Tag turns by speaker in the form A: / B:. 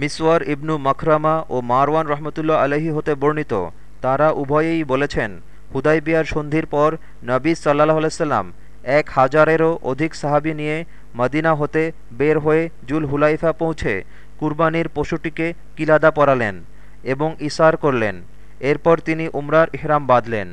A: মিসওয়ার ইবনু মখরামা ও মারওয়ান রহমতুল্লাহ আলহি হতে বর্ণিত। তারা উভয়েই বলেছেন, হুদাইবিয়ার সন্ধির পর নবী সাল্লাহ আলাইসাল্লাম এক হাজারেরও অধিক সাহাবি নিয়ে মদিনা হতে বের হয়ে জুল হুলাইফা পৌঁছে কুরবানির পশুটিকে কিলাদা পরালেন এবং ইসার করলেন। এরপর তিনি উমরার ইহরাম বাঁধলেন।